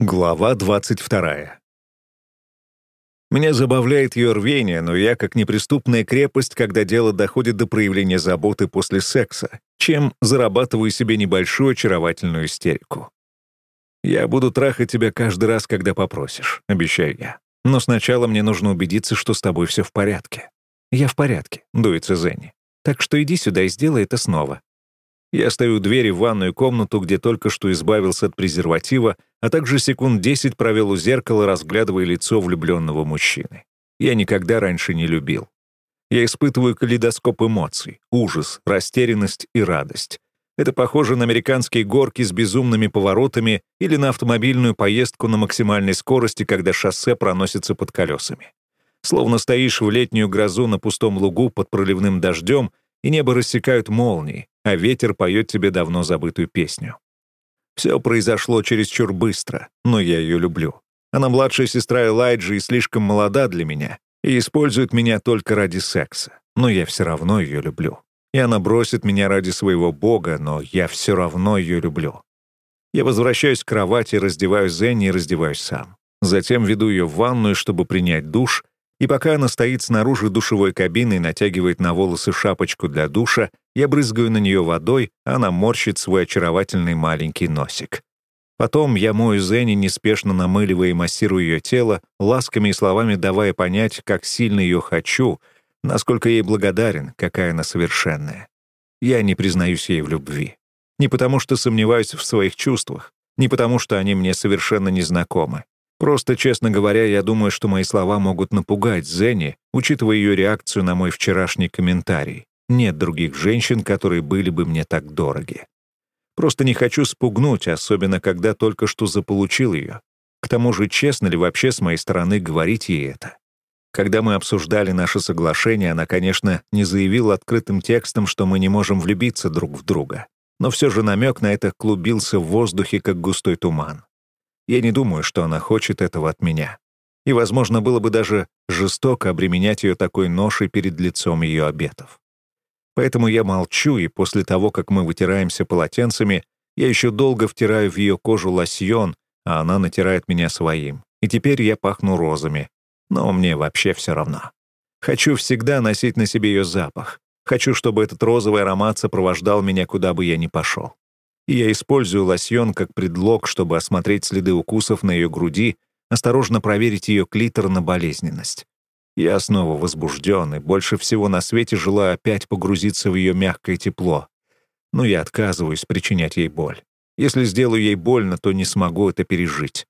Глава 22. Меня забавляет ее рвение, но я как неприступная крепость, когда дело доходит до проявления заботы после секса, чем зарабатываю себе небольшую очаровательную истерику. «Я буду трахать тебя каждый раз, когда попросишь», — обещаю я. «Но сначала мне нужно убедиться, что с тобой все в порядке». «Я в порядке», — дуется Зенни. «Так что иди сюда и сделай это снова. Я стою у двери в ванную комнату, где только что избавился от презерватива, а также секунд десять провел у зеркала, разглядывая лицо влюбленного мужчины. Я никогда раньше не любил. Я испытываю калейдоскоп эмоций, ужас, растерянность и радость. Это похоже на американские горки с безумными поворотами или на автомобильную поездку на максимальной скорости, когда шоссе проносится под колесами. Словно стоишь в летнюю грозу на пустом лугу под проливным дождем, и небо рассекают молнии, а ветер поет тебе давно забытую песню. Все произошло чересчур быстро, но я ее люблю. Она младшая сестра Элайджи и слишком молода для меня, и использует меня только ради секса, но я все равно ее люблю. И она бросит меня ради своего бога, но я все равно ее люблю. Я возвращаюсь к кровати, раздеваю Зенни и раздеваюсь сам. Затем веду ее в ванную, чтобы принять душ, и пока она стоит снаружи душевой кабины и натягивает на волосы шапочку для душа, я брызгаю на нее водой, а она морщит свой очаровательный маленький носик. Потом я мою Зенни, неспешно намыливая и массирую ее тело, ласками и словами давая понять, как сильно ее хочу, насколько ей благодарен, какая она совершенная. Я не признаюсь ей в любви. Не потому что сомневаюсь в своих чувствах, не потому что они мне совершенно незнакомы. Просто, честно говоря, я думаю, что мои слова могут напугать Зенни, учитывая ее реакцию на мой вчерашний комментарий. Нет других женщин, которые были бы мне так дороги. Просто не хочу спугнуть, особенно когда только что заполучил ее. К тому же, честно ли вообще с моей стороны говорить ей это? Когда мы обсуждали наше соглашение, она, конечно, не заявила открытым текстом, что мы не можем влюбиться друг в друга. Но все же намек на это клубился в воздухе, как густой туман. Я не думаю, что она хочет этого от меня. И, возможно, было бы даже жестоко обременять ее такой ношей перед лицом ее обетов. Поэтому я молчу, и после того, как мы вытираемся полотенцами, я еще долго втираю в ее кожу лосьон, а она натирает меня своим. И теперь я пахну розами. Но мне вообще все равно. Хочу всегда носить на себе ее запах. Хочу, чтобы этот розовый аромат сопровождал меня, куда бы я ни пошел и я использую лосьон как предлог, чтобы осмотреть следы укусов на ее груди, осторожно проверить ее клитор на болезненность. Я снова возбужден и больше всего на свете желаю опять погрузиться в ее мягкое тепло. Но я отказываюсь причинять ей боль. Если сделаю ей больно, то не смогу это пережить.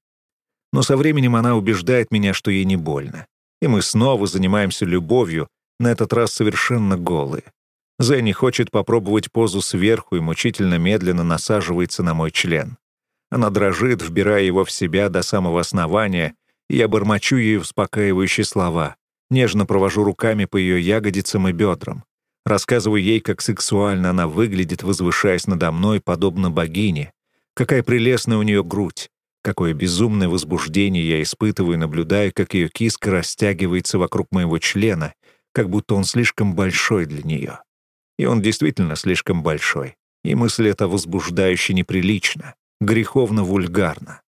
Но со временем она убеждает меня, что ей не больно. И мы снова занимаемся любовью, на этот раз совершенно голые. Зенни хочет попробовать позу сверху и мучительно медленно насаживается на мой член. Она дрожит, вбирая его в себя до самого основания, и я бормочу ей успокаивающие слова, нежно провожу руками по ее ягодицам и бедрам. Рассказываю ей, как сексуально она выглядит, возвышаясь надо мной, подобно богине, какая прелестная у нее грудь, какое безумное возбуждение я испытываю, наблюдая, как ее киска растягивается вокруг моего члена, как будто он слишком большой для нее. И он действительно слишком большой. И мысль эта возбуждающе неприлична, греховно-вульгарна.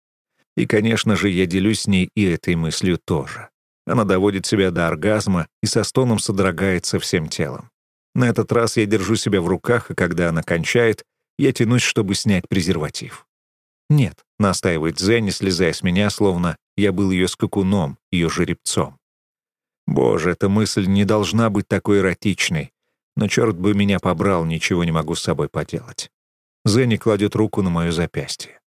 И, конечно же, я делюсь с ней и этой мыслью тоже. Она доводит себя до оргазма и со стоном содрогается всем телом. На этот раз я держу себя в руках, и когда она кончает, я тянусь, чтобы снять презерватив. «Нет», — настаивает Зенни, слезая с меня, словно я был ее скакуном, ее жеребцом. Боже, эта мысль не должна быть такой эротичной, но черт бы меня побрал, ничего не могу с собой поделать. Зенни кладет руку на мое запястье.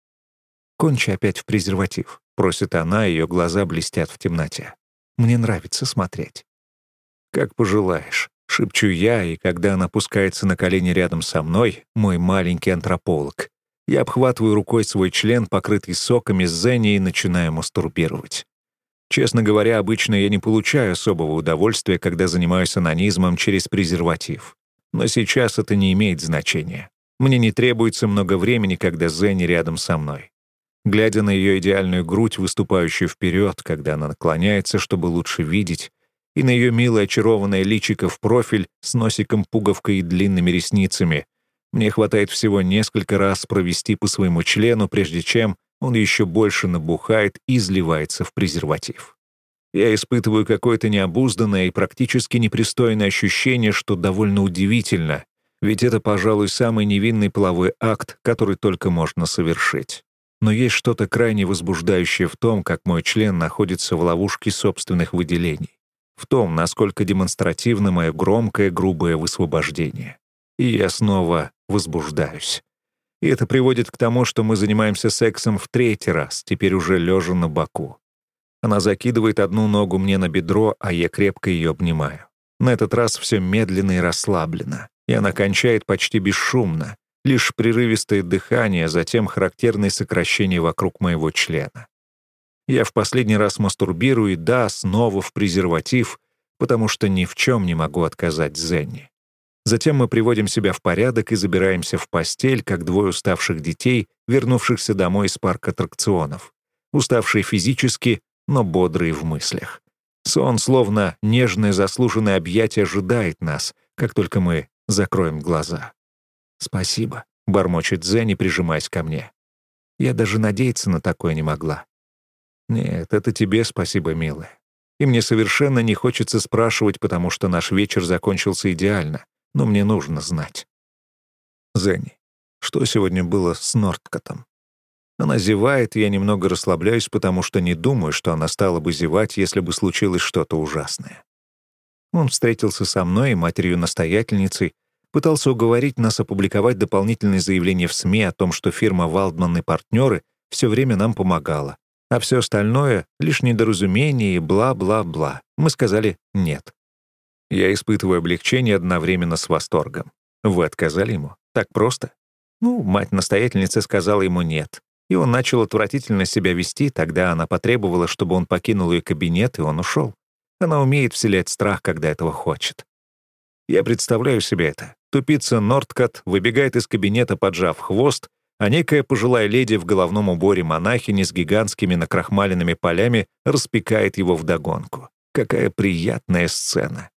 «Кончи опять в презерватив», — просит она, ее глаза блестят в темноте. «Мне нравится смотреть». «Как пожелаешь», — шепчу я, и когда она опускается на колени рядом со мной, мой маленький антрополог, я обхватываю рукой свой член, покрытый соками Зенни, и начинаю мастурбировать. Честно говоря, обычно я не получаю особого удовольствия, когда занимаюсь анонизмом через презерватив. Но сейчас это не имеет значения. Мне не требуется много времени, когда Зенни рядом со мной. Глядя на ее идеальную грудь, выступающую вперед, когда она наклоняется, чтобы лучше видеть, и на ее милое очарованное личико в профиль с носиком-пуговкой и длинными ресницами, мне хватает всего несколько раз провести по своему члену, прежде чем он еще больше набухает и изливается в презерватив. Я испытываю какое-то необузданное и практически непристойное ощущение, что довольно удивительно, ведь это, пожалуй, самый невинный половой акт, который только можно совершить. Но есть что-то крайне возбуждающее в том, как мой член находится в ловушке собственных выделений, в том, насколько демонстративно мое громкое, грубое высвобождение. И я снова возбуждаюсь. И это приводит к тому, что мы занимаемся сексом в третий раз, теперь уже лежа на боку. Она закидывает одну ногу мне на бедро, а я крепко ее обнимаю. На этот раз все медленно и расслаблено, и она кончает почти бесшумно, лишь прерывистое дыхание, затем характерное сокращение вокруг моего члена. Я в последний раз мастурбирую, и да, снова в презерватив, потому что ни в чем не могу отказать Зенни. Затем мы приводим себя в порядок и забираемся в постель, как двое уставших детей, вернувшихся домой из парка аттракционов. Уставшие физически, но бодрые в мыслях. Сон, словно нежное заслуженное объятие, ожидает нас, как только мы закроем глаза. «Спасибо», — бормочет Зенни, прижимаясь ко мне. Я даже надеяться на такое не могла. «Нет, это тебе спасибо, милая. И мне совершенно не хочется спрашивать, потому что наш вечер закончился идеально, но мне нужно знать». «Зенни, что сегодня было с Нордкотом?» Она зевает, я немного расслабляюсь, потому что не думаю, что она стала бы зевать, если бы случилось что-то ужасное. Он встретился со мной и матерью-настоятельницей, пытался уговорить нас опубликовать дополнительные заявления в СМИ о том, что фирма «Валдман и партнеры» все время нам помогала, а все остальное — лишь недоразумение и бла-бла-бла. Мы сказали «нет». Я испытываю облегчение одновременно с восторгом. Вы отказали ему? Так просто? Ну, мать-настоятельница сказала ему «нет». И он начал отвратительно себя вести, тогда она потребовала, чтобы он покинул ее кабинет, и он ушел. Она умеет вселять страх, когда этого хочет. Я представляю себе это. Тупица Нордкот выбегает из кабинета, поджав хвост, а некая пожилая леди в головном уборе монахини с гигантскими накрахмаленными полями распекает его вдогонку. Какая приятная сцена.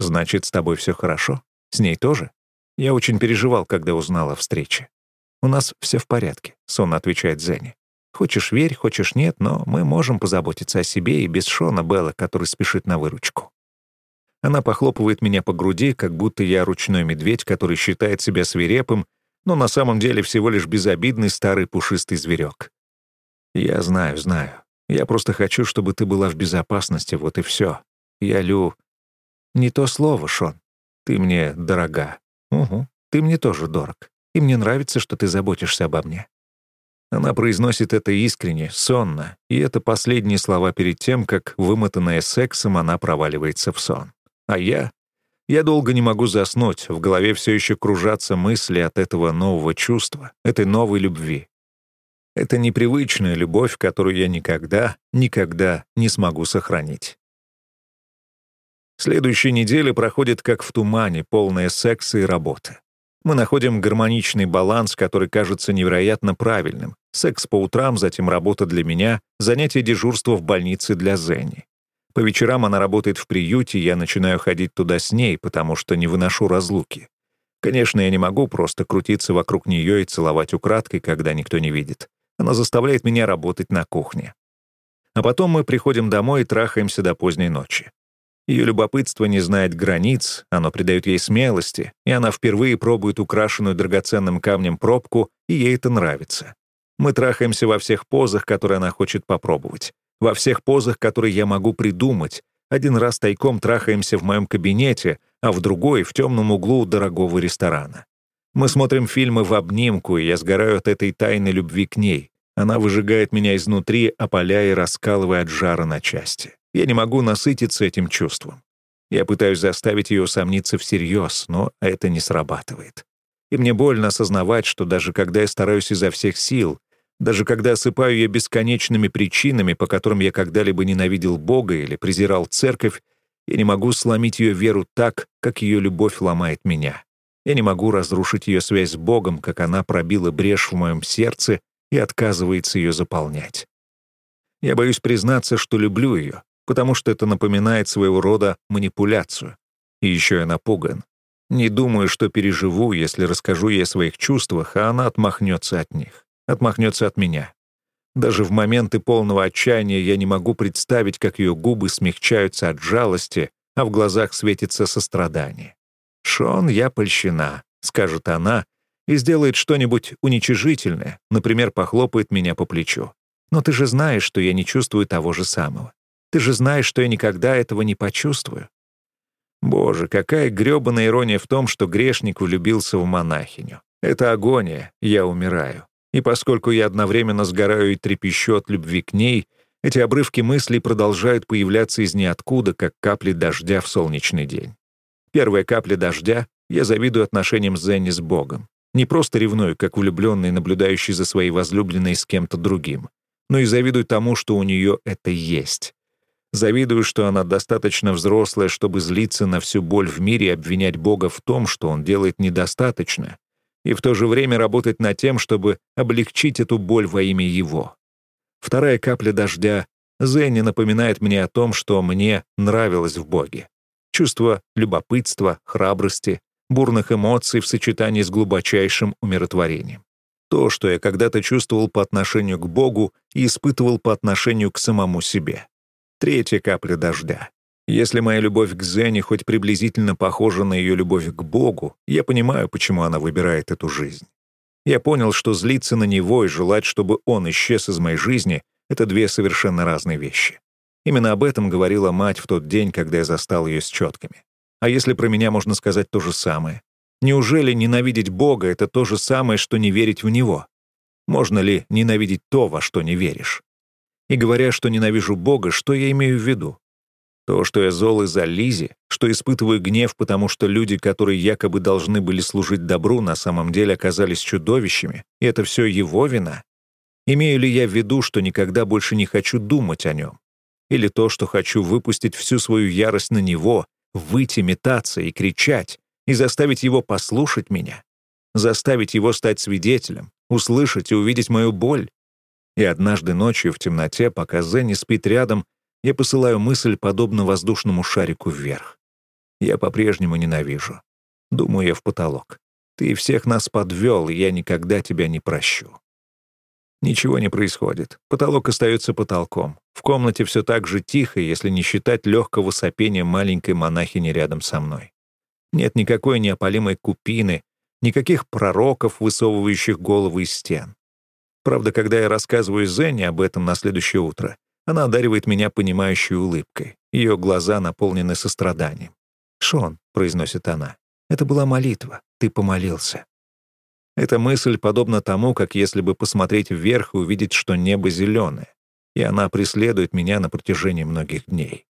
Значит, с тобой все хорошо? С ней тоже? Я очень переживал, когда узнал о встрече. «У нас все в порядке», — сонно отвечает Зенни. «Хочешь верь, хочешь нет, но мы можем позаботиться о себе и без Шона Белла, который спешит на выручку». Она похлопывает меня по груди, как будто я ручной медведь, который считает себя свирепым, но на самом деле всего лишь безобидный старый пушистый зверек. «Я знаю, знаю. Я просто хочу, чтобы ты была в безопасности, вот и все. Я лю...» «Не то слово, Шон. Ты мне дорога. Угу. Ты мне тоже дорог и мне нравится, что ты заботишься обо мне». Она произносит это искренне, сонно, и это последние слова перед тем, как, вымотанная сексом, она проваливается в сон. А я? Я долго не могу заснуть, в голове все еще кружатся мысли от этого нового чувства, этой новой любви. Это непривычная любовь, которую я никогда, никогда не смогу сохранить. Следующая неделя проходит как в тумане, полная секса и работы. Мы находим гармоничный баланс, который кажется невероятно правильным. Секс по утрам, затем работа для меня, занятие дежурства в больнице для Зенни. По вечерам она работает в приюте, я начинаю ходить туда с ней, потому что не выношу разлуки. Конечно, я не могу просто крутиться вокруг нее и целовать украдкой, когда никто не видит. Она заставляет меня работать на кухне. А потом мы приходим домой и трахаемся до поздней ночи. Ее любопытство не знает границ, оно придает ей смелости, и она впервые пробует украшенную драгоценным камнем пробку, и ей это нравится. Мы трахаемся во всех позах, которые она хочет попробовать. Во всех позах, которые я могу придумать. Один раз тайком трахаемся в моем кабинете, а в другой — в темном углу дорогого ресторана. Мы смотрим фильмы в обнимку, и я сгораю от этой тайной любви к ней. Она выжигает меня изнутри, опаляя и раскалывая от жара на части. Я не могу насытиться этим чувством. Я пытаюсь заставить ее сомниться всерьез, но это не срабатывает. И мне больно осознавать, что даже когда я стараюсь изо всех сил, даже когда осыпаю ее бесконечными причинами, по которым я когда-либо ненавидел Бога или презирал церковь, я не могу сломить ее веру так, как ее любовь ломает меня. Я не могу разрушить ее связь с Богом, как она пробила брешь в моем сердце и отказывается ее заполнять. Я боюсь признаться, что люблю ее, потому что это напоминает своего рода манипуляцию. И еще я напуган. Не думаю, что переживу, если расскажу ей о своих чувствах, а она отмахнется от них, отмахнется от меня. Даже в моменты полного отчаяния я не могу представить, как ее губы смягчаются от жалости, а в глазах светится сострадание. «Шон, я польщена», — скажет она, и сделает что-нибудь уничижительное, например, похлопает меня по плечу. «Но ты же знаешь, что я не чувствую того же самого. Ты же знаешь, что я никогда этого не почувствую». Боже, какая грёбаная ирония в том, что грешник влюбился в монахиню. Это агония, я умираю. И поскольку я одновременно сгораю и трепещу от любви к ней, эти обрывки мыслей продолжают появляться из ниоткуда, как капли дождя в солнечный день. Первая капля дождя — я завидую отношениям Зенни с Богом. Не просто ревную, как влюбленный, наблюдающий за своей возлюбленной с кем-то другим, но и завидую тому, что у нее это есть. Завидую, что она достаточно взрослая, чтобы злиться на всю боль в мире и обвинять Бога в том, что он делает недостаточно, и в то же время работать над тем, чтобы облегчить эту боль во имя Его. Вторая капля дождя Зенни напоминает мне о том, что мне нравилось в Боге. Чувство любопытства, храбрости, бурных эмоций в сочетании с глубочайшим умиротворением. То, что я когда-то чувствовал по отношению к Богу и испытывал по отношению к самому себе. Третья капля дождя. Если моя любовь к Зене хоть приблизительно похожа на ее любовь к Богу, я понимаю, почему она выбирает эту жизнь. Я понял, что злиться на него и желать, чтобы он исчез из моей жизни — это две совершенно разные вещи. Именно об этом говорила мать в тот день, когда я застал ее с четками. А если про меня можно сказать то же самое? Неужели ненавидеть Бога — это то же самое, что не верить в Него? Можно ли ненавидеть то, во что не веришь? И говоря, что ненавижу Бога, что я имею в виду? То, что я зол из-за Лизи, что испытываю гнев, потому что люди, которые якобы должны были служить добру, на самом деле оказались чудовищами, и это все его вина? Имею ли я в виду, что никогда больше не хочу думать о нем? Или то, что хочу выпустить всю свою ярость на него, выйти метаться и кричать, и заставить его послушать меня? Заставить его стать свидетелем, услышать и увидеть мою боль? И однажды ночью в темноте, пока Зенни спит рядом, я посылаю мысль, подобно воздушному шарику, вверх. Я по-прежнему ненавижу. Думаю я в потолок. Ты всех нас подвел, и я никогда тебя не прощу. Ничего не происходит. Потолок остается потолком. В комнате все так же тихо, если не считать легкого сопения маленькой монахини рядом со мной. Нет никакой неопалимой купины, никаких пророков, высовывающих головы из стен. Правда, когда я рассказываю Зене об этом на следующее утро, она одаривает меня понимающей улыбкой. Ее глаза наполнены состраданием. «Шон», — произносит она, — «это была молитва. Ты помолился». Эта мысль подобна тому, как если бы посмотреть вверх и увидеть, что небо зеленое, и она преследует меня на протяжении многих дней.